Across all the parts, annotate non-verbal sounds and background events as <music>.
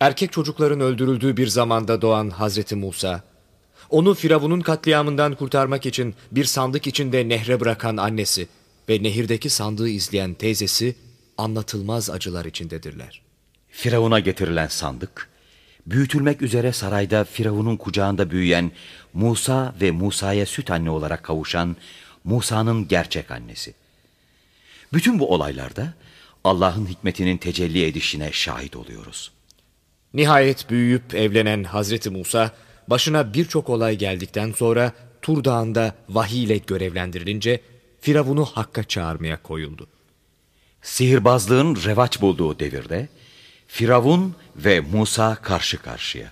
Erkek çocukların öldürüldüğü bir zamanda doğan Hazreti Musa, onu Firavun'un katliamından kurtarmak için bir sandık içinde nehre bırakan annesi ve nehirdeki sandığı izleyen teyzesi anlatılmaz acılar içindedirler. Firavun'a getirilen sandık, büyütülmek üzere sarayda Firavun'un kucağında büyüyen Musa ve Musa'ya süt anne olarak kavuşan Musa'nın gerçek annesi. Bütün bu olaylarda Allah'ın hikmetinin tecelli edişine şahit oluyoruz. Nihayet büyüyüp evlenen Hazreti Musa, başına birçok olay geldikten sonra Tur Dağı'nda vahiy ile görevlendirilince Firavun'u Hakk'a çağırmaya koyuldu. Sihirbazlığın revaç bulduğu devirde Firavun ve Musa karşı karşıya.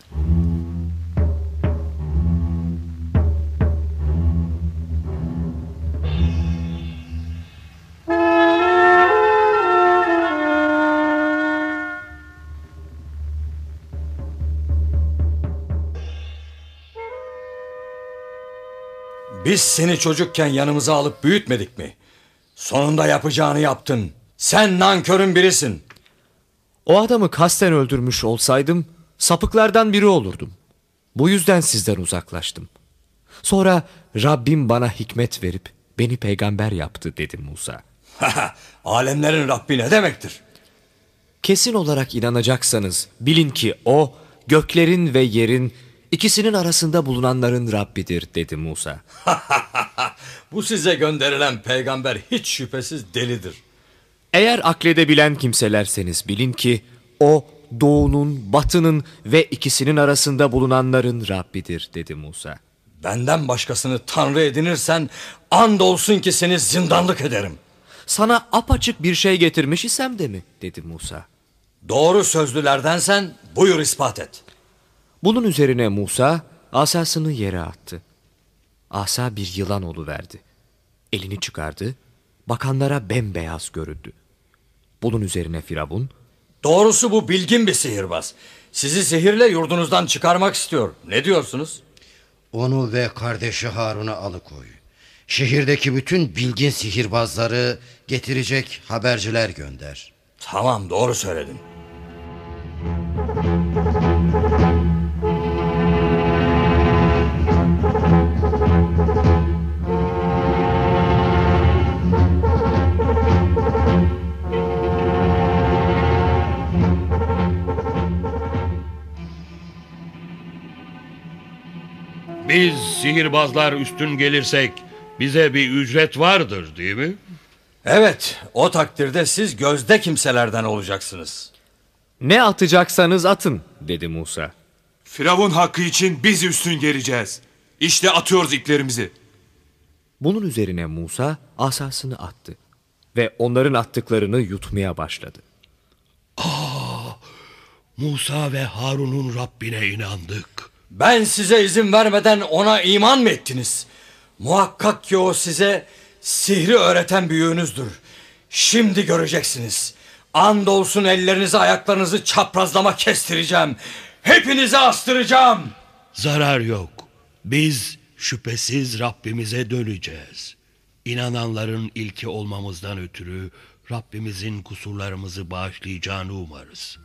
Biz seni çocukken yanımıza alıp büyütmedik mi? Sonunda yapacağını yaptın. Sen nankörün birisin. O adamı kasten öldürmüş olsaydım sapıklardan biri olurdum. Bu yüzden sizden uzaklaştım. Sonra Rabbim bana hikmet verip beni peygamber yaptı dedi Musa. <laughs> Alemlerin Rabbi ne demektir? Kesin olarak inanacaksanız bilin ki o göklerin ve yerin ikisinin arasında bulunanların Rabbidir dedi Musa. <laughs> Bu size gönderilen peygamber hiç şüphesiz delidir. Eğer akledebilen kimselerseniz bilin ki o doğunun, batının ve ikisinin arasında bulunanların Rabbidir dedi Musa. Benden başkasını tanrı edinirsen andolsun ki seni zindanlık ederim. Sana apaçık bir şey getirmiş isem de mi dedi Musa. Doğru sözlülerdensen buyur ispat et. Bunun üzerine Musa asasını yere attı. Asa bir yılan verdi. Elini çıkardı, bakanlara bembeyaz göründü. Bunun üzerine Firavun, Doğrusu bu bilgin bir sihirbaz. Sizi sihirle yurdunuzdan çıkarmak istiyor. Ne diyorsunuz? Onu ve kardeşi Harun'a alıkoy. Şehirdeki bütün bilgin sihirbazları getirecek haberciler gönder. Tamam doğru söyledin. Biz sihirbazlar üstün gelirsek bize bir ücret vardır değil mi? Evet o takdirde siz gözde kimselerden olacaksınız. Ne atacaksanız atın dedi Musa. Firavun hakkı için biz üstün geleceğiz. İşte atıyoruz iplerimizi. Bunun üzerine Musa asasını attı ve onların attıklarını yutmaya başladı. Aa, Musa ve Harun'un Rabbine inandık. Ben size izin vermeden ona iman mı ettiniz? Muhakkak ki o size sihri öğreten büyüğünüzdür. Şimdi göreceksiniz. Andolsun ellerinizi ayaklarınızı çaprazlama kestireceğim. Hepinizi astıracağım. Zarar yok. Biz şüphesiz Rabbimize döneceğiz. İnananların ilki olmamızdan ötürü Rabbimizin kusurlarımızı bağışlayacağını umarız.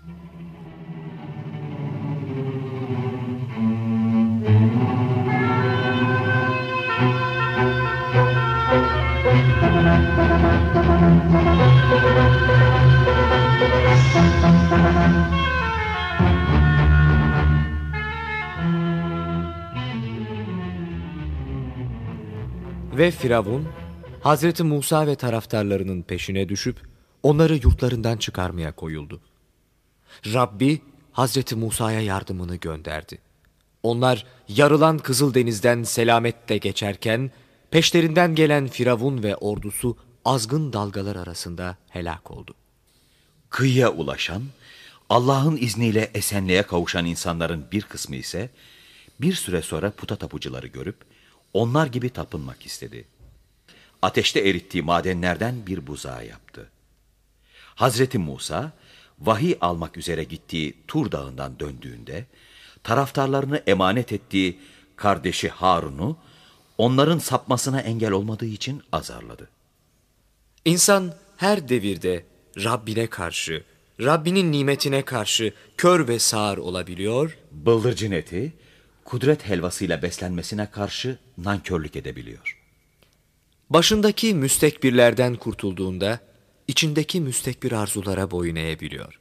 Ve Firavun Hazreti Musa ve taraftarlarının peşine düşüp onları yurtlarından çıkarmaya koyuldu. Rabbi Hazreti Musa'ya yardımını gönderdi. Onlar yarılan Kızıldeniz'den selametle geçerken peşlerinden gelen Firavun ve ordusu azgın dalgalar arasında helak oldu. Kıyıya ulaşan, Allah'ın izniyle esenliğe kavuşan insanların bir kısmı ise bir süre sonra puta tapucuları görüp onlar gibi tapınmak istedi. Ateşte erittiği madenlerden bir buzağı yaptı. Hazreti Musa vahiy almak üzere gittiği Tur Dağı'ndan döndüğünde taraftarlarını emanet ettiği kardeşi Harun'u onların sapmasına engel olmadığı için azarladı. İnsan her devirde Rabbine karşı, Rabbinin nimetine karşı kör ve sağır olabiliyor, Bıldırcın eti, kudret helvasıyla beslenmesine karşı nankörlük edebiliyor. başındaki müstekbirlerden kurtulduğunda içindeki müstekbir arzulara boyun eğebiliyor.